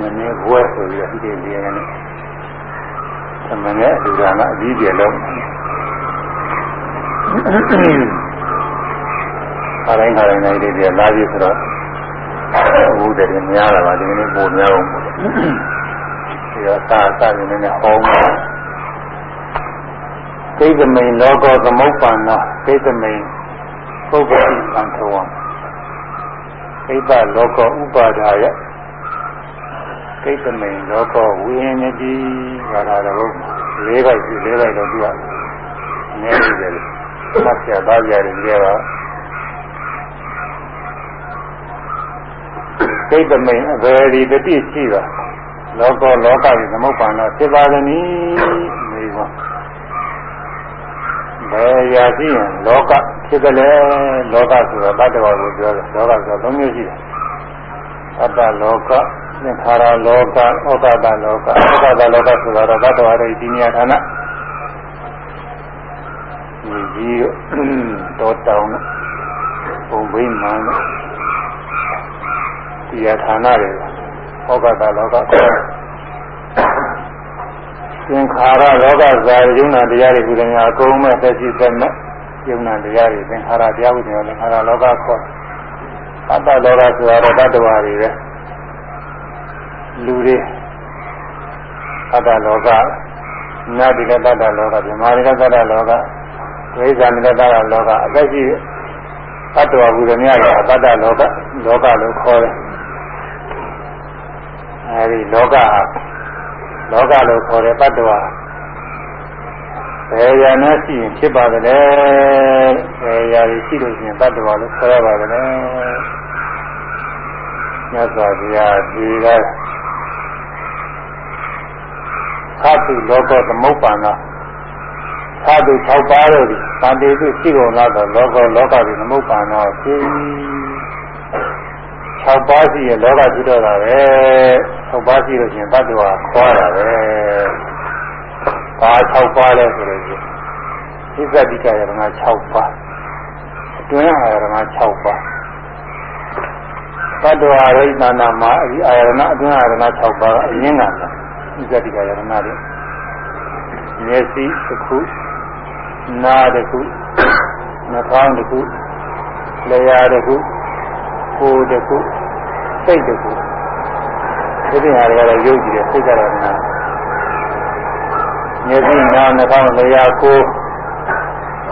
နည်းနည်းဘွဲဆိုပြီးတော့ဒီလေးနဲ့သမဏေအလူဒါကအပြီးပြေလုံးခါတိုင်းခါတိုင်းလေးတွေလာပြီဆိုတော့ဘုဒ္ဓတွေများလာပါဒီနေ့ပိုများအောင်ဒီတော့သာသာနေနေဟောင်းမှာကိစ္စမိန်လောကောသမုပ္ပန္နကိစ္စမိန်ပုဂ္ဂိသံထဝံကိစ္စလောကောဥပါဒါယ ကိစ္စမိန်လောကောဝိညာတိဘာသာတော်၄ပိုက်၄ပိုက်တော့ပြရနည်းနေတယ်မှတ်ရပါကြတယ်ကြည့်ပါကိစ္စမိန်အဘယ်ဒီတတိရှိတာလောကောလောကကြီးသမုပ္ပန္နဖြစ်ပါသနည်းမေးပါဘယ်ရာရှိရင်လောကဖြစ်တယ်လေလောကဆိုတော့တတ္တဝါကိုပြောတယ်လောကဆိုတော့သုံးမျိုးရှိတယ်အတ္တလောက သင်္ခါရလောကဩကတလောကဩကတလောကဆိုတော့တတ္တဝါတွေဒီနေရာဌာနဒီကြီးတော့တောင်းပုံဘိမှန်ဒီရဌာနတွေဩကတလောကသင်္ခါရလောကဇာယုံနာတရားတွေကုသညာအကုန်မဲ့သက်ရှိသက်မဲ့ယုံနာတရားတွေသင်္ခါရတရားကုသညာသင်္ခါရလောကခေါ်အတ္တလောကဆိုတာတော့တတ္တဝါတွေပဲ လူတွေအတ္တလောကညတိကတ္တလောကဗမာရိကတ္တလောကဝိဇာနိကတ္တလောကအသက်ရှိတတ္တဝါကုသညာတွေအတ္တလောကလောကလို့ခေါ်တယ်အဲဒီလောကဟာလောကလို့ခေါ်တဲ့တ attva ဘယ်ရနာရှိရင်ဖြစ်ပါသလဲဘယ်ရာရှိလို့ရှိရင်တ attva လို့ခေါ်ရပါသလဲမြတ်စွာဘုရားဒီက သာတုလောကသမုပ္ပန္နသာတု6ပါးတို့ဒီတန်တေတုရှိကုန်လာတော့လောကလောကဒီသမုပ္ပန္နဖြစ်6ပါးရှိရင်လောကဖြစ်တော့တာပဲ6ပါးရှိလို့ရှိရင်တ attva ခေါ်တာပဲဘာ6ပါးလဲဆိုလို့ရှိရင်ဣဇတိကယရဏ6ပါးအတွင်းအာရဏ6ပါးတ attva ရိသနာမှာအဒီအာရဏအတွင်းအာရဏ6ပါးကအရင်းက ဣဇတိကယရဏတွေမျက်စိတစ်ခုနားတစ်ခုနှာခေါင်းတစ်ခုလျှာတစ်ခုကိုယ်တစ်ခုစိတ်တစ်ခုဒီပြင်ဟာတွေကတော့ယုတ်ကြည့်တယ်စိတ်ကတော့နာမျက်စိနားနှာခေါင်းလျှာကိုယ်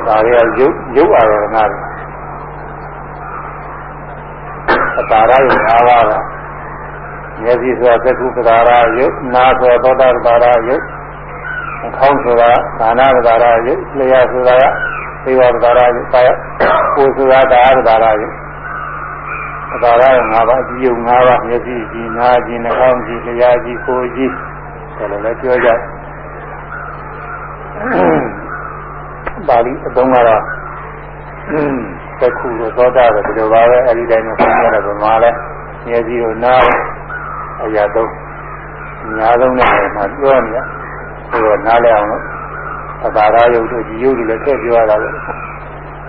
ဒါတွေကယုတ်ယုတ်အာရဏတွေအတာရယ၅ပါးက မျက်စိဆိုတာသက္ကုပ္ပဒါရယုတ်နားဆိုတာသောတာပဒါရယုတ်နှာခေါင်းဆိုတာဒါနပဒါရယုတ်လျှာဆိုတာကသေဝပဒါရယုတ်ကာယကိုယ်ဆိုတာဒါရပဒါရယုတ်သာရ၅ပါးအကြည့်ယုံ၅ပါးမျက်စိကြည့်နားကြည့်နှာခေါင်းကြည့်လျှာကြည့်ကိုယ်ကြည့်ဒါလည်းလည်းပြောကြပါဠိအသုံးကတော့သက္ခုတို့သောတာတို့ဒီလိုပါပဲအဲဒီတိုင်းနဲ့ဆင်းရဲတယ်ဗမာလဲမျက်စိတို့နား အရာတော့အများဆုံးနဲ့မှပြောနေရဆိုတော့နားလဲအောင်လို့သာရယုတ်တို့ဒီယုတ်တွေလည်းထည့်ပြောရတာပဲ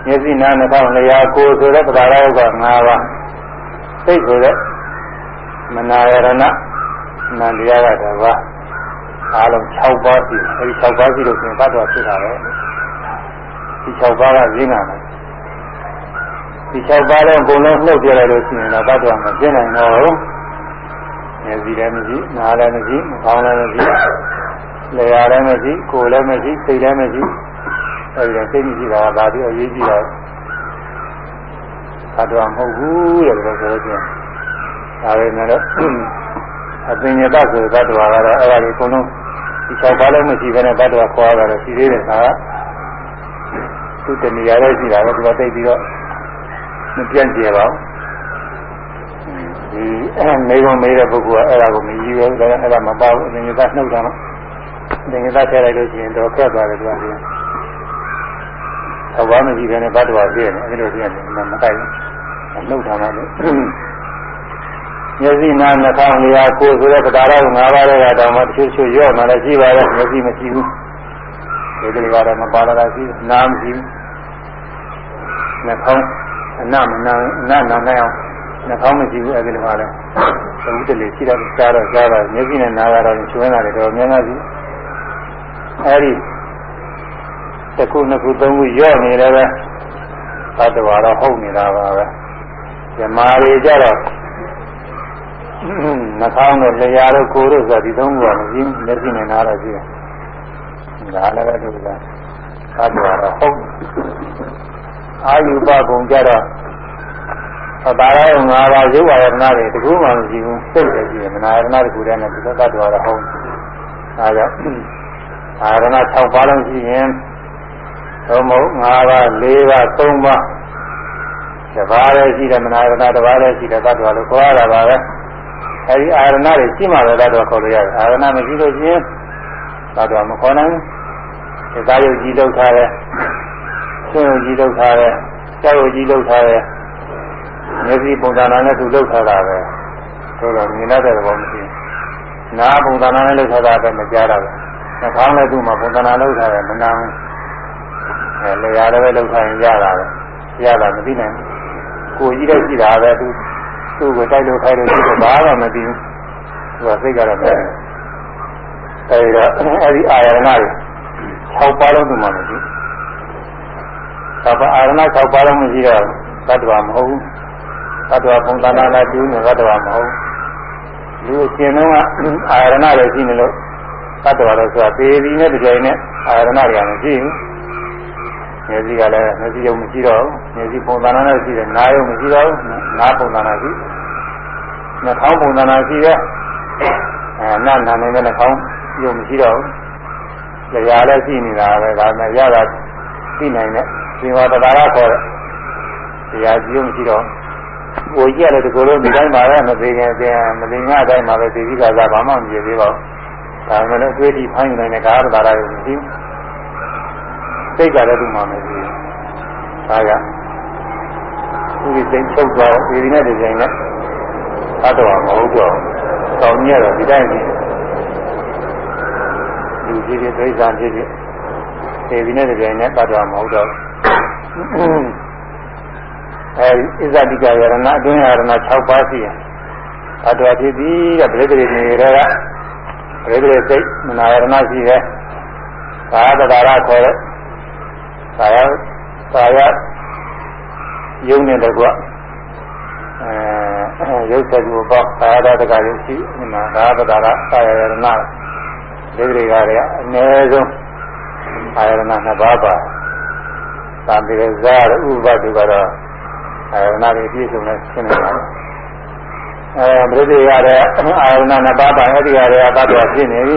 မျက်စိနားနှာခေါင်းလျှာကိုယ်ဆိုတဲ့သာရယုတ်က၅ပါးစိတ်ဆိုတဲ့မနာယရဏနန္တရားကတပါးအားလုံး6ပါးရှိတယ်အဲဒီ6ပါးရှိလို့ဆိုရင်ဘတ်တော်ဖြစ်တာပဲဒီ6ပါးကရင်းနာတယ်ဒီ6ပါးလုံးအကုန်လုံးနှုတ်ပြလိုက်လို့ရှိရင်တော့ဘတ်တော်မပြင်းနိုင်တော့ဘူး မျက်စိလည်းမရှိနားလည်းမရှိခေါင်းလည်းမရှိလျှာလည်းမရှိကိုယ်လည်းမရှိစိတ်လည်းမရှိအဲဒီတော့စိတ်မရှိတာကဘာပြီးအရေးကြီးတာသတ္တဝါမဟုတ်ဘူးတဲ့လို့ဆိုလို့ချင်းဒါပဲနဲ့တော့အပင်ညတဆိုသတ္တဝါကတော့အဲ့ဒါကိုအကုန်လုံးဒီ၆ပါးလုံးမရှိဘဲနဲ့သတ္တဝါခေါ်ရတာရှိသေးတယ်ဟာသူတဏှာလည်းရှိတာပဲသူကသိပြီးတော့မပြန့်ကျဲပါဘူး ဒီမေကုံမေးတဲ့ပုဂ္ဂိုလ်ကအဲ့ဒါကိုမရည်ရွယ်ဘူးဒါအဲ့ဒါမပါဘူးအပင်ညတနှုတ်တာနော်အပင်ညတထည့်လိုက်လို့ရှိရင်တော့ခက်သွားတယ်သူကဒီသဘာမရှိဘဲနဲ့ဘတ်တော်ပြည့်နေအဲ့လိုပြည့်နေမကိုက်ဘူးနှုတ်ထားမှလည်းမျက်စိနာနှာခေါင်းလျာကိုယ်ဆိုတဲ့တရားတော်၅ပါးတဲ့ကတော့မှတချို့ချို့ရော့မှလည်းရှိပါရဲ့မျက်စိမရှိဘူးဒီကလေးကတော့မပါလာတာရှိနားမရှိဘူးနှာခေါင်းအနမနာအနနာနိုင်အောင် နှာခေါင်းမရှိဘူးအဲ့ဒီလိုပါလဲအခုတလေရှိတော့ကြားတော့ကြားတော့မျက်စိနဲ့နားကတော့ချွေးတာတွေတော့များများရှိအဲဒီတစ်ခုနှစ်ခုသုံးခုရော့နေတယ်ပဲသတ္တဝါတော့ဟုတ်နေတာပါပဲဇမားတွေကြတော့နှာခေါင်းတို့လျှာတို့ကိုယ်တို့ဆိုဒီသုံးခုကမရှိမျက်စိနဲ့နားတော့ရှိတယ်ဒါလည်းပဲသူကသတ္တဝါတော့ဟုတ်အာယုပပုံကြတော့ ဘာသာရောငါးပါးရုပ်ဝါယနာတွေတကူမှမရှိဘူးစိတ်တည်းရှိတယ်မနာယနာတကူတည်းနဲ့ဒီသတ္တဝါတော့ဟုတ်ဒါကြောင့်အာရဏ6ပါးလုံးရှိရင်သို့မဟုတ်၅ပါး၄ပါး၃ပါးတစ်ပါးလည်းရှိတယ်မနာယနာတစ်ပါးလည်းရှိတယ်သတ္တဝါလို့ခေါ်ရတာပါပဲအဲဒီအာရဏတွေရှိမှလည်းသတ္တဝါခေါ်လို့ရတယ်အာရဏမရှိလို့ရှိရင်သတ္တဝါမခေါ်နိုင်ဘူးဒါရုပ်ကြီးလောက်ထားတယ်ဆွေကြီးလောက်ထားတယ်ကြောက်ကြီးလောက်ထားတယ် မျက်စိပုံသဏ္ဍာန်နဲ့သူလောက်ထားတာပဲဆိုတော့မြင်တဲ့သဘောမရှိဘူးနားပုံသဏ္ဍာန်နဲ့လောက်ထားတာပဲမကြားတာပဲနှာခေါင်းလည်းသူ့မှာပုံသဏ္ဍာန်လောက်ထားတယ်မနာဘူးအဲလေယာလည်းပဲလောက်ထားရင်ရတာပဲရတာမသိနိုင်ဘူးကိုကြီးတော့ရှိတာပဲသူသူ့ကိုတိုက်လို့ခိုင်းလို့ရှိတော့ဘာမှမသိဘူးသူကစိတ်ကတော့မသိဘူးအဲဒီတော့အဲဒီအာရဏတွေ6ပါးလုံးသူမှမရှိဘူးသဘာအာရဏ6ပါးလုံးမရှိတော့သတ္တဝါမဟုတ်ဘူး သတ္တဝါပုံသဏ္ဍာန်နဲ့တူနေသတ္တဝါမဟုတ်လူရှင်တော့အာရဏတွေရှိနေလို့သတ္တဝါတော့ဆိုတာပေဒီနဲ့ကြိုင်နဲ့အာရဏတွေကမရှိဘူးမျက်စိကလည်းမျက်စိရုံမရှိတော့ဘူးမျက်စိပုံသဏ္ဍာန်နဲ့ရှိတယ်နားရုံမရှိတော့ဘူးနားပုံသဏ္ဍာန်ရှိနှာခေါင်းပုံသဏ္ဍာန်ရှိတယ်အဲနားနာနေတဲ့နှာခေါင်းရုံမရှိတော့ဘူးကြာလည်းရှိနေတာပဲဒါနဲ့ရတာသိနိုင်တဲ့ဒီမှာတရားရခေါ်တဲ့တရားကြီးမရှိတော့ ကိုကြီးရတယ်ဒီကိုယ်လုံးဒီတိုင်းပါပဲမသိခင်ပြန်မသိငါတိုင်းမှာပဲသိပြီးသားဘာမှမပြေသေးပါဘူးဒါမှလည်းအတွေ့အထိဖမ်းယူနိုင်တဲ့ကာရတာရမရှိဘူးစိတ်ကလည်းသူ့မှာမရှိဘူးဒါကသူဒီစိတ်ချုပ်သွားတော့ဒီနဲ့ဒီချိန်နဲ့သတ္တဝါမဟုတ်တော့တောင်းရတော့ဒီတိုင်းကြီးလူကြီးတွေဒိဋ္ဌာန်ဖြစ်ဖြစ်ဒီနဲ့ဒီချိန်နဲ့သတ္တဝါမဟုတ်တော့ အဲဒီဣဇတိကယရဏအတွင်းယရဏ6ပါးရှိရင်အတော်ဖြစ်ပြီးတဲ့ပြိတ္တိနေရကပြိတ္တိစိတ်မနာယရဏရှိတယ်သာသတာရခေါ်တဲ့သာယသာယယုံနေတဲ့ကွအဲရုပ်ဆက်ကိုပေါ့သာယတကရုပ်ရှိဒီမှာသာသတာရသာယယရဏပြိတ္တိကတွေအနည်းဆုံးအာယရဏ2ပါးပါသံတိရဇာဥပဒုကတော့ အာရဏတွေပြည့်စုံတဲ့ရှင်းနေပါအဲပြိတိရတဲ့အာရဏနှစ်ပါးပါအဲ့ဒီရတဲ့သတ္တဝါဖြစ်နေပြီ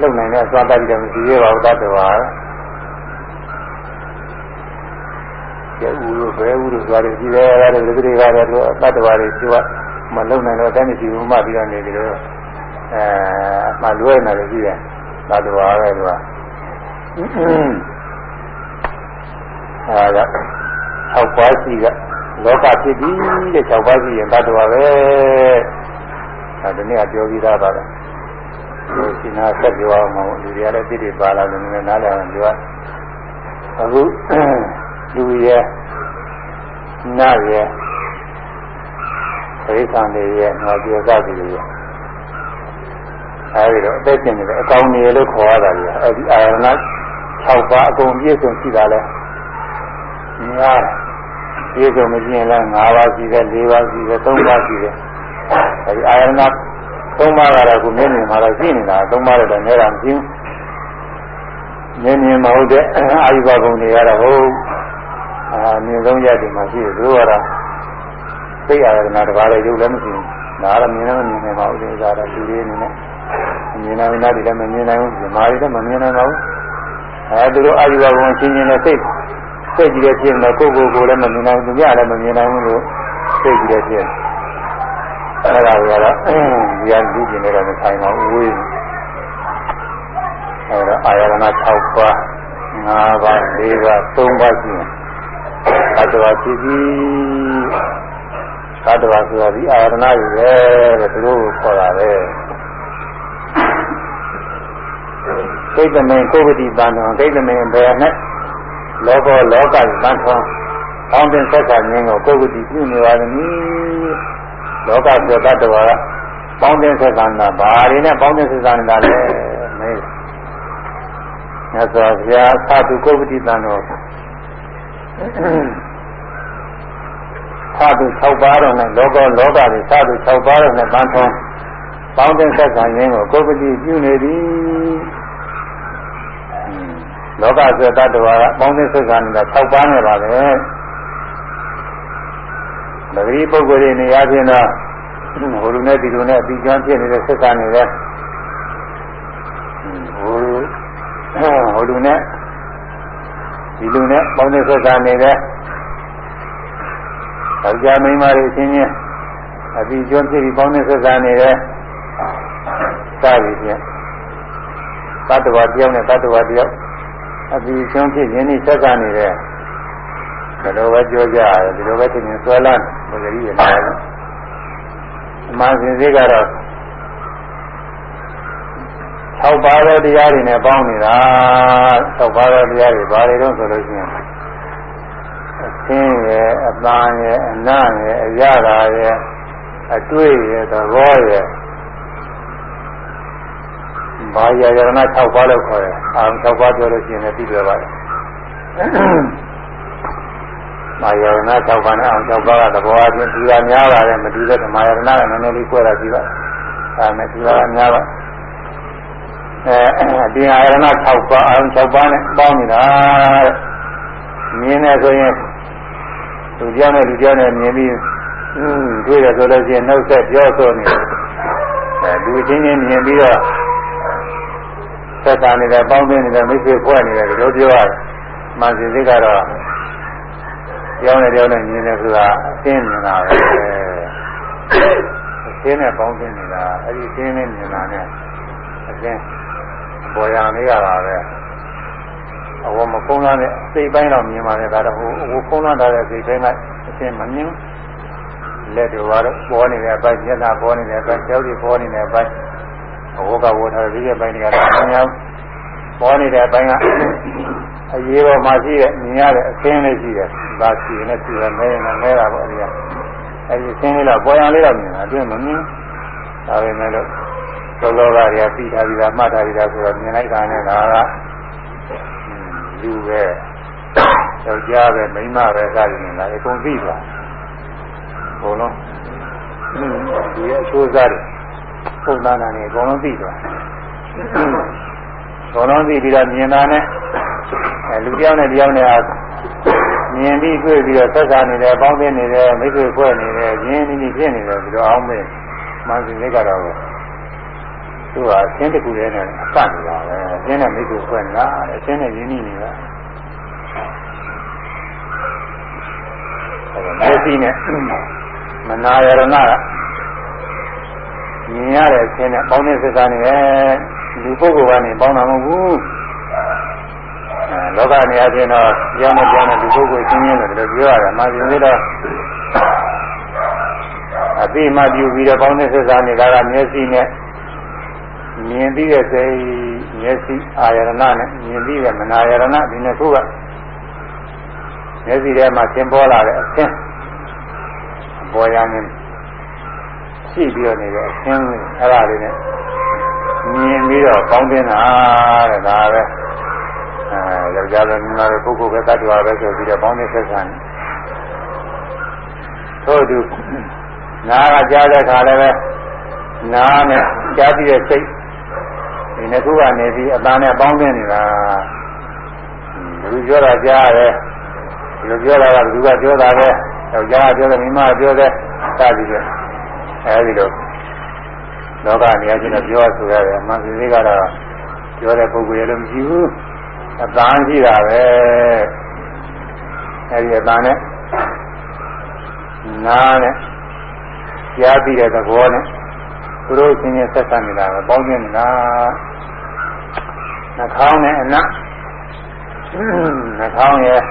လုံနိုင်တဲ့သွားတတ်တယ်မရှိသေးပါဘူးသတ္တဝါကျဲဦးလို့ဘဲဦးလို့သွားတယ်ဒီလေရတယ်ပြိတိရတဲ့သတ္တဝါတွေသူကမလုံနိုင်တော့တည်းမရှိဘူးမှပြီးတော့နေတယ်လို့အဲအမှလွဲနေတယ်ကြည့်တယ်သတ္တဝါပဲသူကအဲဒါ 6ပါးရှိကလောကဖြစ်ပြီးတဲ့6ပါးရှိရင်တတ်တော်ပဲအဲဒီနေ့ကပြောပြီးသားပါပဲဒီရှင်နာဆက်ပြောအောင်မဟုတ်လူတွေကလည်းသိတယ်ပါလာတယ်နည်းနားလည်အောင်ပြောအခုလူရဲ့နာရဲ့သိခံတွေရဲ့နောက်ပြောစသည်တွေရဲ့အဲဒီတော့အသက်ရှင်နေတဲ့အကောင်တွေလို့ခေါ်ရတာလေအဲဒီအာရဏ6ပါးအကုန်ပြည့်စုံရှိတာလဲများ ပြည့်စုံမကျင်လဲ5ပါးရှိတယ်4ပါးရှိတယ်3ပါးရှိတယ်အဲဒီအာရဏ3ပါးကတော့ခုမျက်မြင်မှာတော့ရှိနေတာ3ပါးတော့လည်းနေတာမဖြစ်ဘူးမျက်မြင်မဟုတ်တဲ့အာယုဘဘုံတွေကတော့ဟုတ်အာမြင်ဆုံးရတယ်မှာရှိတယ်သူကတော့သိအာရဏတစ်ပါးလည်းရုပ်လည်းမရှိဘူးဒါကတော့မြင်လည်းမမြင်နိုင်ပါဘူးဒီဥစ္စာတော့လူတွေအနေနဲ့မြင်နိုင်တာတွေလည်းမမြင်နိုင်ဘူးဇမားတွေလည်းမမြင်နိုင်ပါဘူးအဲသူတို့အာယုဘဘုံချင်းချင်းနဲ့သိ စိတ်ကြည့်တဲ့ဖြစ်နေကိုကိုကိုလည်းမမြင်နိုင်ဘူးသူများလည်းမမြင်နိုင်ဘူးလို့စိတ်ကြည့်တဲ့ဖြစ်အဲဒါကတော့ဒီအလူကျင်တော့မဆိုင်ပါဘူးဝေးအဲဒါအာယရဏ6ပါး5ပါး4ပါး3ပါးရှိရင်သတ္တဝါဖြစ်ပြီးသတ္တဝါဆိုတာဒီအာရဏယူပဲတဲ့သူတို့ကိုခေါ်တာပဲဒိဋ္ဌမင်ကိုပတိပန္နံဒိဋ္ဌမင်ဘယ်နဲ့ လောကလောကသံထောင်းကောင်းတဲ့ဆက်ဆံခြင်းကိုကိုယ်ကတည်ပြုနေပါသည်။သလောကဆိုတတ္တဝါကပေါင်းတဲ့ဆက်ဆံတာဘာတွေနဲ့ပေါင်းတဲ့ဆက်ဆံနေတာလဲမေးမြတ်စွာဘုရားသာဓုကုပ္ပတိတန်တော်သာဓု6ပါးတော့နဲ့လောကလောကတွေသာဓု6ပါးတော့နဲ့တန်ထုံးပေါင်းတဲ့ဆက်ဆံခြင်းကိုကုပ္ပတိပြုနေသည် လောကဆိုတတ္တဝါကပေါင်းတဲ့ဆက်ဆံနေတာ6ပါးနဲ့ပါပဲပဂရိပုဂ္ဂိုလ်တွေနေရာချင်းတော့ဟိုလူနဲ့ဒီလူနဲ့အပြီးကျွမ်းဖြစ်နေတဲ့ဆက်ဆံနေတဲ့ဟိုဟိုလူနဲ့ဒီလူနဲ့ပေါင်းတဲ့ဆက်ဆံနေတဲ့ယောက်ျားမိန်းမတွေအချင်းချင်းအပြီးကျွမ်းဖြစ်ပြီးပေါင်းတဲ့ဆက်ဆံနေတဲ့စသည်ဖြင့်တတ္တဝါတယောက်နဲ့တတ္တဝါတယောက် အပြီးကျွမ်းဖြစ်ရင်းနှီးဆက်ဆံနေတဲ့ဒီလိုပဲပြောကြရတယ်ဒီလိုပဲသင်ဆွဲလန်းပဂရိရနေတယ်အမှန်စင်စစ်ကတော့6ပါးသောတရားတွေနဲ့ပေါင်းနေတာ6ပါးသောတရားတွေဘာတွေတော့ဆိုလို့ရှိရင်အသင်းရဲ့အပန်းရဲ့အနံ့ရဲ့အရသာရဲ့အတွေ့ရဲ့သဘောရဲ့ ဘာရရဏ6ပါးလို့ခေါ်တယ်အာ6ပါးပြောလို့ရှိရင်လည်းပြီးပြပါတယ်မာယရဏ6ပါးနဲ့အောင်6ပါးကသဘောအချင်းဒီကများပါတယ်မတူတဲ့မာယရဏကနည်းနည်းလေးကွဲတာဒီပါအဲနဲ့ဒီကများပါအဲဒီအာရဏ6ပါးအောင်6ပါးနဲ့ပေါင်းနေတာမြင်နေဆိုရင်လူကြောင်းနဲ့လူကြောင်းနဲ့မြင်ပြီးอืมတွေ့ရဆိုလို့ရှိရင်နှုတ်ဆက်ပြောဆိုနေတယ်အဲလူချင်းချင်းမြင်ပြီးတော့ သက်သာနေတယ်ပေါင်းသိနေတယ်မိတ်ဆွေဖွဲ့နေတယ်လို့ပြောရတယ်မှန်စီစိတ်ကတော့ကြောင်းနဲ့ကြောင်းနဲ့မြင်တယ်ဆိုတာအသိမြင်တာပဲအသိနဲ့ပေါင်းသိနေတာအဲ့ဒီအသိနဲ့မြင်တာနဲ့အသိပေါ်ရနေရတာပဲအဝမကုန်းလာတဲ့စိတ်ပိုင်းတော့မြင်ပါလေဒါတော့ဟိုဟိုကုန်းလာတဲ့စိတ်ပိုင်းကအသိမမြင်လက်တွေကတော့ပေါ်နေတဲ့အပိုင်းမျက်နှာပေါ်နေတဲ့အပိုင်းကြောက်တွေပေါ်နေတဲ့အပိုင်း ဟိုကဝထားတဲ့ဒီပိုင်းတွေကတော့အများပေါ်နေတဲ့အပိုင်းကအရေးပေါ်မှာရှိတဲ့မြင်ရတဲ့အသင်းလေးရှိတယ်ဒါရှိနေရှိတယ်မဲနေမဲတာပေါ့အဲဒီကအဲဒီအသင်းလေးတော့ပေါ်ရလေးတော့မြင်တာအတွင်းမမြင်ဒါပဲမဲ့လို့သောလောကတွေကပြီးထားပြီးသားမှတ်ထားပြီးသားဆိုတော့မြင်လိုက်တာနဲ့ဒါကလူပဲယောက်ျားပဲမိန်းမပဲစသည်နဲ့လားအကုန်ပြီးသွားဘုံလုံးဒီရဲ့အချိုးစားတွေ ပုံသားနာနေအကုန်လုံးပြီးသွားဘုံလုံးပြီးပြီးတော့မြင်တာနဲ့အဲလူပြောင်းနဲ့တရားနဲ့မြင်ပြီးတွေ့ပြီးတော့ဆက်စားနေတယ်ပေါင်းသိနေတယ်မိတ်ဆွေဖွဲ့နေတယ်ရင်းနှီးနှီးဖြစ်နေတယ်ပြီးတော့အောင်မေးမှန်စီလေးကတော့သူကအရှင်းတကူလေးနဲ့အပတ်နေတာပဲအရှင်းနဲ့မိတ်ဆွေဖွဲ့နေတာအရှင်းနဲ့ရင်းနှီးနေတာအဲဒါမျက်စိနဲ့မနာရဏက မြင်ရတဲ့အရှင်းနဲ့ပေါင်းတဲ့ဆက်စားနေတယ်လူပုဂ္ဂိုလ်ကနေပေါင်းတာမဟုတ်ဘူးလောကနေအချင်းတော့ကြောင်းနဲ့ကြောင်းနဲ့ဒီပုဂ္ဂိုလ်ချင်းချင်းတယ်လို့ပြောရတယ်။မာဇင်လေးတော့အတိမပြုပြီးတော့ပေါင်းတဲ့ဆက်စားနေတာကမျက်စိနဲ့မြင်ပြီးတဲ့စိတ်မျက်စိအာယရဏနဲ့မြင်ပြီးတဲ့မနာယရဏဒီနှစ်ခုကမျက်စိထဲမှာသင်ပေါ်လာတဲ့အသင်းပေါ်ရနေ ရှိပြီးတော့နေတဲ့အသင်းအဲ့ဒါလေးနဲ့မြင်ပြီးတော့ပေါင်းတင်တာတဲ့ဒါပဲအဲယောက်ျားလည်းမြင်လာတဲ့ပုဂ္ဂိုလ်ပဲတ attva ပဲဆိုပြီးတော့ပေါင်းနေဆက်ဆံတယ်ထို့သူနားကကြားတဲ့ခါလည်းပဲနားနဲ့ကြားပြီးတဲ့စိတ်ဒီနှစ်ခုကနေပြီးအတန်နဲ့ပေါင်းတင်နေတာလူပြောတာကြားရတယ်လူပြောတာကလူကပြောတာပဲယောက်ျားပြောတယ်မိမပြောတယ်စသည်ပဲ အဲဒီလိုလောကနေရာချင်းတော့ပြောဆိုရတယ်အမှန်စည်းကတော့ပြောတဲ့ပုဂ္ဂိုလ်ရလည်းမရှိဘူးအတန်ရှိတာပဲအဲဒီအတန်နဲ့နားနဲ့ကြားပြီးတဲ့သဘောနဲ့သူတို့ချင်းချင်းဆက်ဆံနေတာပဲပေါင်းနေနေတာနှာခေါင်းနဲ့အနံ့နှာခေါင်းရဲ့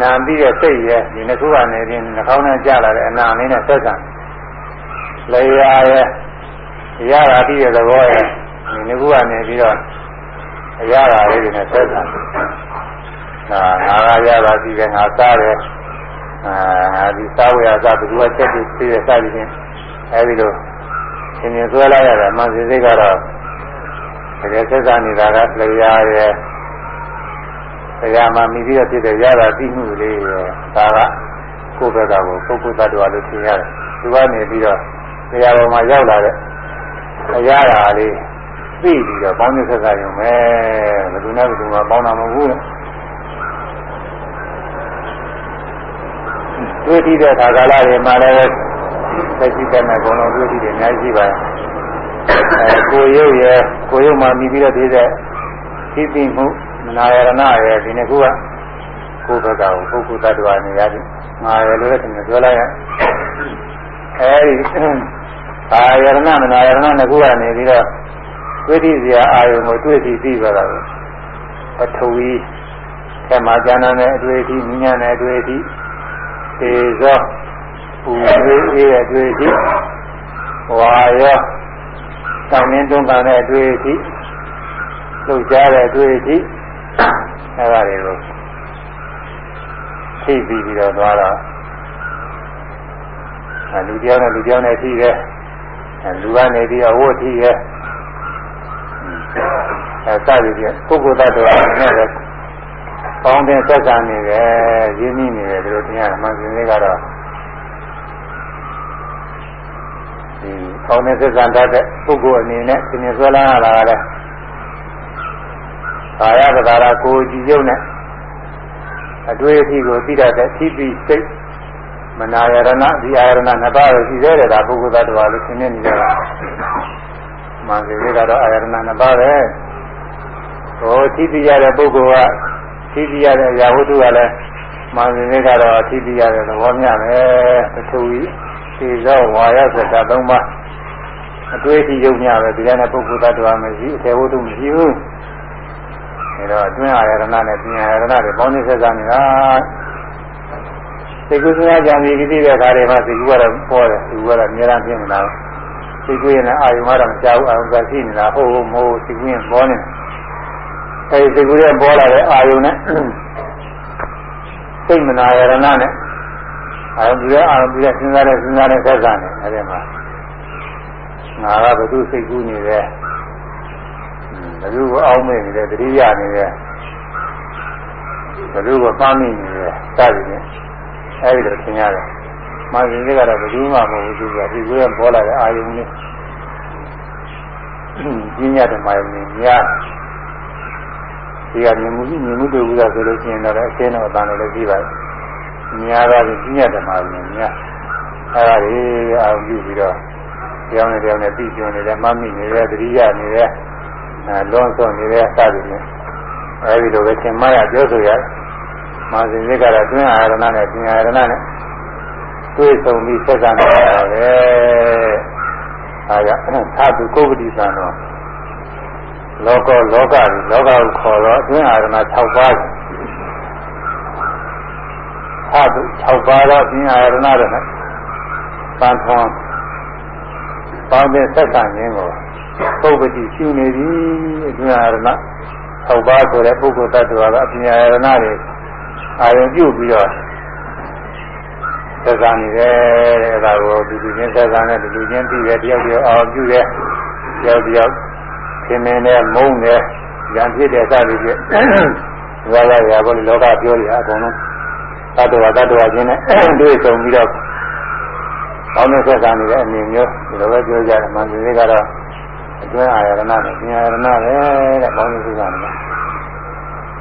နာပြီးတဲ့စိတ်ရဲ့ဒီနှစ်ခုကနေပြီးနှာခေါင်းနဲ့ကြာလာတဲ့အနာလေးနဲ့ဆက်ဆံ လေရာရဲ့ရတာပြီးတဲ့သဘောရဲ့ဒီနှစ်ခုကနေပြီးတော့အရာဓာလေးတွေနဲ့ဆက်ဆံဒါငါကရတာပြီးတယ်ငါစားတယ်အာဒီစားဝရစားဘယ်သူကချက်ပြီးပြီးရစသည်ဖြင့်အဲဒီလိုသင်္င်ဆွဲလိုက်ရတာမှန်စီစိတ်ကတော့တကယ်ဆက်စားနေတာကလျာရဲ့တရားမှမိပြီးတော့ဖြစ်တဲ့ရတာသိမှုလေးရဲ့ဒါကကိုယ်ဘက်ကကိုပုဂ္ဂိုလ်သတ္တဝါလို့ထင်ရတယ်သူကနေပြီးတော့ တရားပေါ်မှာရောက်လာတဲ့အရာရာလေးသိပြီးတော့ပေါင်းနေဆက်စားရုံပဲဘယ်သူနဲ့ဘယ်သူမှပေါင်းတာမဟုတ်ဘူးတွေ့ထိတဲ့ခါကာလတွေမှာလည်းသက်ရှိတဲ့နဲ့ဘုံလုံးတွေ့ထိတယ်အများကြီးပါအဲကိုရုပ်ရဲ့ကိုရုပ်မှာမိပြီးတော့ဖြစ်တဲ့သိသိမှုမနာယရဏရဲ့ဒီနှစ်ခုကကိုယ်ဘက်ကပုဂ္ဂိုလ်တ attva နေရတယ်ငါရလို့လည်းပြောလိုက်ရအဲဒီ အာယရဏမနာယရဏနှစ်ခုကနေပြီးတော့ဝိသိစရာအာယုံကိုတွေ့ပြီးပြီးပါတော့ပထဝီဓမ္မကျမ်းတဲ့အတွေ့အထိဉာဏ်နဲ့အတွေ့အထိသေဇောပူဝေးအေးတဲ့အတွေ့အထိဝါရောတောင်းနှင်းတွန်းကန်တဲ့အတွေ့အထိလှုပ်ရှားတဲ့အတွေ့အထိအဲဒါတွေကိုသိပြီးပြီးတော့သွားတော့လူတယောက်နဲ့လူတယောက်နဲ့ရှိတယ် လူကနေပြီးတော့ဝတ်ထိရဲ့အဲစသည်ဖြင့်ပုဂ္ဂိုလ်တ attva နဲ့ပဲပေါင်းတဲ့ဆက်ဆံနေတယ်ရင်းနှီးနေတယ်ဒီလိုသင်ရတယ်မှန်စင်လေးကတော့ဒီပေါင်းတဲ့ဆက်ဆံတတ်တဲ့ပုဂ္ဂိုလ်အနေနဲ့သင်ဆွဲလာရတာကလည်းကာယပဒါရကိုကြည်ရုံနဲ့အတွေ့အထိကိုသိတတ်တဲ့သိပြီးစိတ် မနာယရဏဒီအာယရဏနှစ်ပါးကိုရှိသေးတယ်ဒါပုဂ္ဂိုလ်သတ္တဝါလို့သင်နေနေကြတာမှန်စီကတော့အာယရဏနှစ်ပါးပဲဟိုသိသိရတဲ့ပုဂ္ဂိုလ်ကသိသိရတဲ့ရာဝတ္ထုကလည်းမှန်စီကတော့သိသိရတဲ့သဘောမျှပဲအထူးကြီးသေဇောဝါယဆိုတာသုံးပါးအတွေ့အထိယုံညပဲဒီကနေ့ပုဂ္ဂိုလ်သတ္တဝါမရှိအထေဝတ္ထုမရှိဘူးအဲတော့အတွင်းအာယရဏနဲ့ပညာအာယရဏတွေပေါင်းနေဆက်စားနေတာ စိတ်ကူးစဉ်းစားကြံပြီးပြီးတဲ့အခါတွေမှာစိတ်ကူးကတော့ပေါ်တယ်စိတ်ကူးကတော့အများအားဖြင့်မလားစိတ်ကူးရင်လည်းအာယုံကတော့မကြောက်အာယုံကရှိနေတာဟုတ်ဟုတ်မဟုတ်စိတ်ကူးရင်ပေါ်နေအဲဒီစိတ်ကူးရဲ့ပေါ်လာတဲ့အာယုံနဲ့စိတ်မနာယရဏနဲ့အာယုံပြီးတဲ့အာယုံပြီးတဲ့စဉ်းစားတဲ့စဉ်းစားတဲ့သက်သာနေအဲဒီမှာငါကဘုသူစိတ်ကူးနေတယ်ဘယ်သူကအောင်းမေ့နေတယ်တတိယနေတယ်ဘယ်သူကပန်းမိနေတယ်စသည်ဖြင့် အဲဒီလိုသင်ရတယ်။မာဇင်ကြီးကတော့ဘယ်သူမှမဟုတ်ဘူးသူကဒီကိုယ်ပေါ်လာတဲ့အာယုံလေးပြင်းရတဲ့မာယုံလေးများဒီကမြင်မှုမြင်မှုတို့ကဆိုလို့ရှိရင်တော့အရှင်းတော့အတန်လည်းပြီးပါတယ်။များတော့ပြင်းရတဲ့မာယုံလေးများအဲဒါကြီးအာရုံပြုပြီးတော့တရားနဲ့တရားနဲ့ပြီးကျွနေတယ်မမိနေတဲ့တတိယနေတဲ့အဲလွန်ဆွနေတဲ့စသည်ဖြင့်အဲဒီလိုပဲသင်မရပြောဆိုရတယ် မာဇင်စိတ်ကတော့တွင်းအာရဏနဲ့ပညာအာရဏနဲ့တွေ့ဆုံပြီးဆက်ဆံနေတာပဲအားရသာတုကုပ္ပတိသံတော်လောကလောကကြီးလောကကိုခေါ်တော့တွင်းအာရဏ6ပါးသာတု6ပါးတော့ပညာအာရဏတွေနဲ့ပန်းထွန်းပေါင်းတဲ့ဆက်ဆံခြင်းကိုပုပ္ပတိရှုနေပြီအတွင်းအာရဏ6ပါးဆိုတဲ့ပုဂ္ဂိုလ်တ attva ကအပညာအာရဏတွေ အာရုံပြုပြီးတော့သက်သာနေတယ်တဲ့ဒါကိုဒီလူချင်းသက်သာနဲ့ဒီလူချင်းပြီးတယ်တယောက်တယောက်အာရုံပြုတယ်တယောက်တယောက်သင်မင်းနဲ့မုန်းတယ်ဉာဏ်ဖြစ်တဲ့စသည်ဖြင့်ဝါရရာဘောလောကပြောရအကုန်လုံးသတ္တဝါတ attva ချင်းနဲ့တွေ့ဆုံပြီးတော့ကောင်းတဲ့သက်သာနေတဲ့အနေမျိုးဒီလိုပဲပြောကြတယ်မှန်တယ်ကတော့အတွင်းအာရဏနဲ့ပညာရဏပဲတဲ့ကောင်းတဲ့သက်သာနေတယ်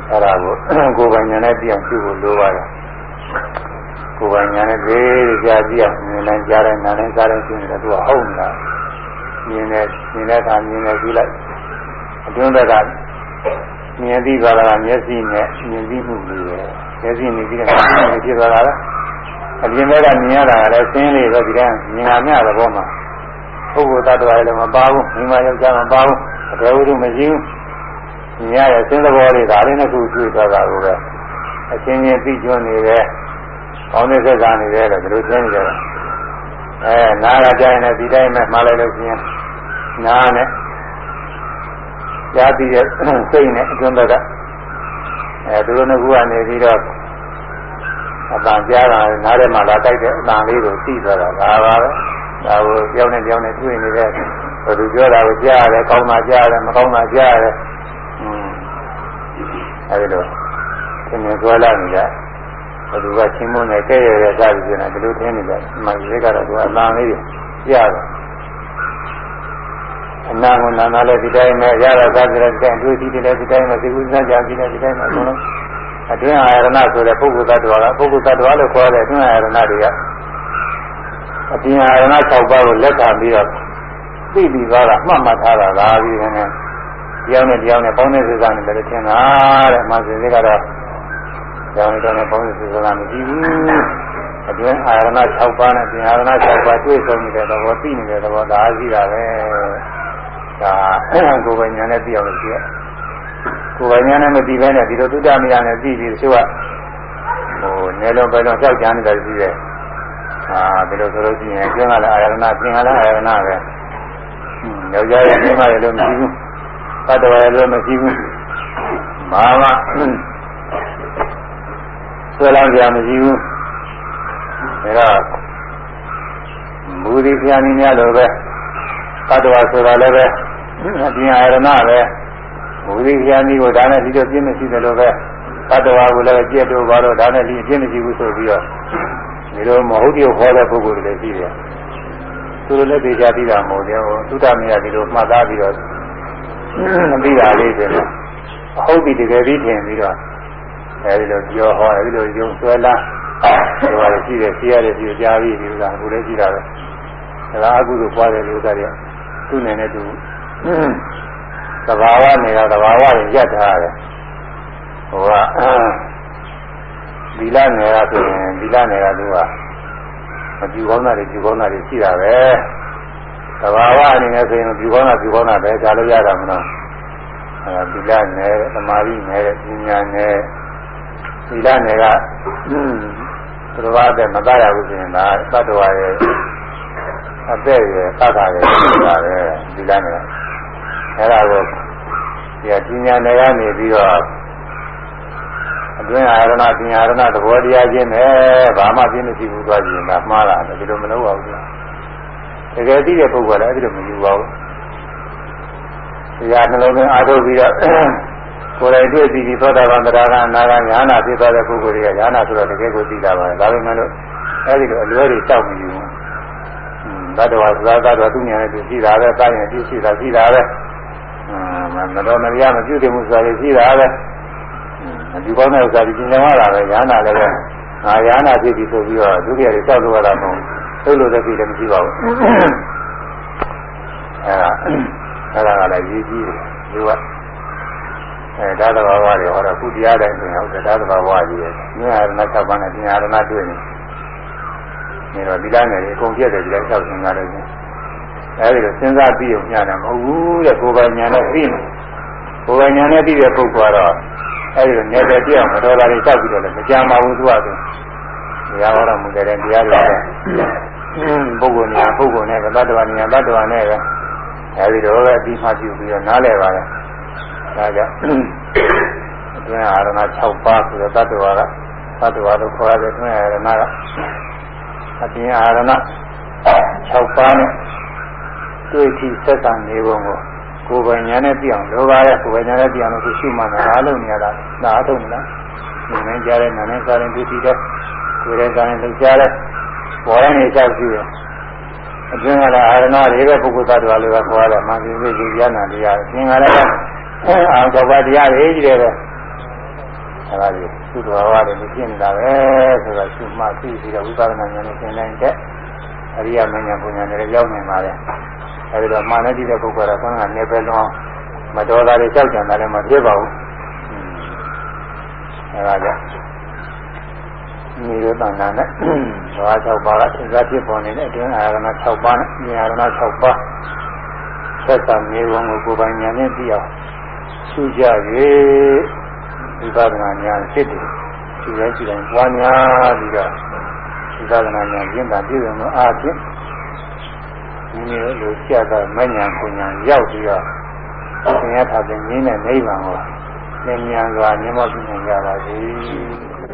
အဲ့ဒါကိုကိုယ်ပိုင်ညာနဲ့ပြအောင်ပြုဖို့လိုပါတယ်ကိုယ်ပိုင်ညာနဲ့သေးကြာကြည့်အောင်မြင်နိုင်ကြားတဲ့နားနဲ့စားတဲ့ရှင်းတယ်သူကဟုတ်နေတာမြင်တယ်မြင်တဲ့အခါမြင်တယ်ကြည့်လိုက်အတွင်းဘက်ကမြင်ပြီးသွားတာကမျက်စိနဲ့မြင်ပြီးမှုလေးပဲမျက်စိမြင်ပြီးတဲ့အခါမြင်ဖြစ်သွားတာလားအပြင်ဘက်ကမြင်ရတာကလည်းရှင်းလေတော့ဒီကမြင်ရမြတဲ့ဘောမှာပုဂ္ဂိုလ်တ attva လည်းမပါဘူးမိမယောက်ျားမပါဘူးအတော်ဝိတုမရှိဘူး မြင်ရတဲ့စဉ်းသဘောတွေဒါလေးနှစ်ခုတွေ့သွားတာကိုပဲအချင်းချင်းသိကျွနေတယ်။ကောင်းတဲ့စက်စားနေတယ်လို့ဒီလိုသိနေကြတာ။အဲနားကကြရင်လည်းဒီတိုင်းပဲမှားလိုက်လို့ရှိရင်နားနဲ့ကြားပြီးတဲ့စိတ်နဲ့အတွင်းဘက်ကအဲသူတို့နှစ်ခုကနေပြီးတော့အတန်ကြားတာနားထဲမှာလာတိုက်တဲ့အတန်လေးကိုသိသွားတာဒါပါပဲဒါကိုကြောင်းနဲ့ကြောင်းနဲ့တွေ့နေတဲ့ဘယ်သူပြောတာကိုကြားရတယ်ကောင်းတာကြားရတယ်မကောင်းတာကြားရတယ်อืม အဲဒီလိုသင်္ကေတဆွဲလာနေကြဘယ်သူကချင်းမွန်းနဲ့ကဲ့ရဲ့ရဲ့စားပြီးနေတာဒီလိုထင်းနေကြမှန်လေးကတော့သူအလံလေးကြားတယ်အနာကနာနာလည်းဒီတိုင်းနဲ့ရတာစားကြတဲ့တိုင်းတွေ့ပြီးတယ်ဒီတိုင်းမှာဒီကုသကြပြီးတယ်ဒီတိုင်းမှာအကုန်လုံးအတွင်းအာရဏဆိုတဲ့ပုဂ္ဂိုလ်သတ္တဝါကပုဂ္ဂိုလ်သတ္တဝါလို့ခေါ်တဲ့အတွင်းအာရဏတွေကအပြင်အာရဏ6ပါးကိုလက်ခံပြီးတော့သိပြီးသွားတာမှတ်မှတ်ထားတာဒါပြီးနေ တရားနဲ့တရားနဲ့ပေါင်းတဲ့စိစံနဲ့လည်းထင်တာတဲ့မှစင်စစ်ကတော့တရားနဲ့တရားနဲ့ပေါင်းတဲ့စိစံမရှိဘူးအတွင်းအာရဏ6ပါးနဲ့ပြင်အာရဏ6ပါးတွေ့ဆုံနေတဲ့သဘောသိနေတဲ့သဘောဒါရှိတာပဲဒါကိုယ်ပိုင်ညာနဲ့သိအောင်လို့ရှိရကိုယ်ပိုင်ညာနဲ့မသိဘဲနဲ့ဒီလိုသုတ္တမရနဲ့သိပြီးတချို့ကဟိုနေလုံးပဲလုံးကြောက်ကြနေတာရှိတယ်အာဒီလိုဆိုလို့ရှိရင်ကျင်းကလည်းအာရဏပြင်ကလည်းအာရဏပဲယောက်ျားရဲ့မိန်းမရဲ့လို့မရှိဘူး သတ္တဝါရဲ့လို့မရှိဘူးဘာမှဆွဲလန်းကြမရှိဘူးဒါကမူဒီဖျားနည်းများလိုပဲသတ္တဝါဆိုတာလည်းပဲအပြင်အာရဏပဲမူဒီဖျားနည်းကိုဒါနဲ့ဒီလိုပြင်းမရှိတယ်လို့ပဲသတ္တဝါကိုလည်းကြက်တို့ဘာလို့ဒါနဲ့ဒီအပြင်းမရှိဘူးဆိုပြီးတော့ဒီလိုမဟုတ်တဲ့ခေါ်တဲ့ပုဂ္ဂိုလ်တွေလည်းရှိတယ်သူတို့လည်းသိကြပြီးတာမဟုတ်တယ်ဟိုသုတမယဒီလိုမှတ်သားပြီးတော့ မပြီးတာလေးဆိုတော့အဟုတ်ပြီတကယ်ပြီးထင်ပြီးတော့အဲဒီလိုပြောဟောအဲဒီလိုယုံဆွဲလားဒီဟာရှိတယ်ရှိရတယ်ရှိကြားပြီးဒီဥစ္စာကိုလည်းရှိတာပဲဒါကအကုသို့ပွားတယ်ဒီဥစ္စာတွေသူ့နေနဲ့သူသဘာဝနေတာသဘာဝတွေရက်ထားတယ်ဟိုကဒီလနယ်ကဆိုရင်ဒီလနယ်ကသူကမပြူကောင်းတာတွေပြူကောင်းတာတွေရှိတာပဲသ ဘာဝအနေနဲ့ဆိုရင်ပြူကောင်းတာပြူကောင်းတာပဲကြားလို့ရတာမလားအဲဒီလနယ်သမာဓိနယ်ပညာနယ်ဒီလနယ်ကသရဝတဲ့မသားရဘူးဆိုရင်ဒါသတ္တဝါရဲ့အသက်ရဲ့သတ္တရဲ့ရှိတာပဲဒီလနယ်အဲဒါကိုဒီပညာနယ်ကနေပြီးတော့အတွင်းအာရဏပညာရဏသဘောတရားချင်းနဲ့ဘာမှပြင်းမရှိဘူးသွားကြည့်ရင်မှားတာဒီလိုမလုပ်ပါဘူး တကယ်သိတဲ့ပုဂ္ဂိုလ်ကလည်းအဲ့ဒီလိုမယူပါဘူးတရားနှလုံးသွင်းအားထုတ်ပြီးတော့ကိုယ်တိုင်တွေ့ပြီးဒီသောတာပန်တရားကအနာဂါညာနာဖြစ်သွားတဲ့ပုဂ္ဂိုလ်တွေကညာနာဆိုတော့တကယ်ကိုသိတာပါပဲဒါပေမဲ့လို့အဲ့ဒီလိုအလွဲတွေတောက်မယူဘူးဘတ်တော်သာသာတော်သူညာနဲ့သူရှိတာပဲတာရင်သူရှိတာရှိတာပဲအင်းမတော်မရမပြုတ်တယ်မှုဆိုတာရှိတာပဲဒီကောင်းတဲ့ဥစ္စာကြီးကျင်နေရတာပဲညာနာလည်းပဲငါညာနာဖြစ်ပြီဆိုပြီးတော့ဒုတိယတွေတောက်လို့ရတာမဟုတ်ဘူး သိလို့တဲ့ဖြစ်လည်းမရှိပါဘူးအဲဒါအဲ့ဒါကလည်းရေးကြည့်တယ်ဒီကအဲဒါသဘာဝတွေဟောတော့ခုတရားတိုင်းဆိုရင်ဟုတ်တယ်ဒါသဘာဝကြီးရဲ့ဉာဏ်ရဏ၆ပါးနဲ့ဉာဏ်ရဏတွေ့နေနေတော့ဒီလားနဲ့အကုန်ပြည့်တယ်ဒီလား၆ဆင်းကားလို့ချင်းအဲဒီလိုစဉ်းစားပြီးုံညတာမဟုတ်ဘူးတဲ့ကိုယ်ပိုင်ဉာဏ်နဲ့ပြီးမယ်ကိုယ်ပိုင်ဉာဏ်နဲ့ပြီးတဲ့ပုဂ္ဂိုလ်ကတော့အဲဒီလိုနေတယ်ပြအောင်မတော်တာတွေတောက်ပြီးတော့လည်းမကြမ်းပါဘူးသူကဆိုတရားဟောတော်မူတဲ့တရားတွေ ပုဂ္ဂိုလ်ညာပုဂ္ဂိုလ်နဲ့သတ္တဝါညာသတ္တဝါနဲ့ပဲအဲဒီတော့ပဲအပြီးမှပြုပြီးတော့နားလည်ပါလေဒါကြောင့်အတွင်းအာရဏ6ပါးဆိုတဲ့သတ္တဝါကသတ္တဝါတို့ခေါ်ရတဲ့အတွင်းအာရဏကအပြင်အာရဏ6ပါးနဲ့တွေ့ထိဆက်ဆံနေပုံကိုကိုယ်ပိုင်ညာနဲ့ပြအောင်လိုပါရဲ့ကိုယ်ပိုင်ညာနဲ့ပြအောင်လို့ရှိမှသာအားလုံးနေရတာနားထုတ်မလားဒီနေ့ကြားတဲ့နာနဲ့စားရင်တွေ့ထိတဲ့ကိုယ်ရဲ့စားရင်လောက်ကြားတဲ့ ဘောရနေချက်ရှိတယ်အတွင်းကလည်းအာရဏတွေပဲပုဂ္ဂိုလ်သတ္တဝါတွေကခေါ်ရတာမာသီဝိဇ္ဇာနာတရားအပြင်ကလည်းအာကောပါတရားတွေကြီးတယ်ပဲအဲဒါကြီးသုတ္တဝါတွေမဖြစ်နေတာပဲဆိုတော့ရှုမှသိပြီးတော့ဝိပဿနာဉာဏ်နဲ့သင်နိုင်တဲ့အရိယာမဉ္ဇဉ်ပူဉ္ဇဉ်တွေရောက်နေပါလေအဲဒီတော့မာနတိတဲ့ပုဂ္ဂိုလ်ကဆောင်းကနေပဲလုံးမတော်တာတွေကြောက်ကြံတာလည်းမဖြစ်ပါဘူးအဲဒါကြောင့် မြေရတဏ္ဍာနဲ့ဘာ6ပါးကသင်္ကာဖြစ်ပေါ်နေတဲ့အတွင်းအာရဏ6ပါးနဲ့ဉာဏ်အာရဏ6ပါးသက်သာမြေဝံကိုကိုယ်ပိုင်ဉာဏ်နဲ့သိအောင်ရှုကြ၍ဝိပဿနာဉာဏ်ဖြစ်တယ်ဒီလိုရှိတိုင်းပွားများပြီးတော့ဝိပဿနာဉာဏ်ကျင့်တာပြည့်စုံလို့အားဖြင့်ဒီလိုလိုကြတာမဉဏ်ကိုဉာဏ်ရောက်ပြီးတော့သင်ရထားတဲ့ငင်းတဲ့နိဗ္ဗာန်ကိုဉာဏ်ဉာဏ်စွာမြင်မောပြနိုင်ကြပါစေ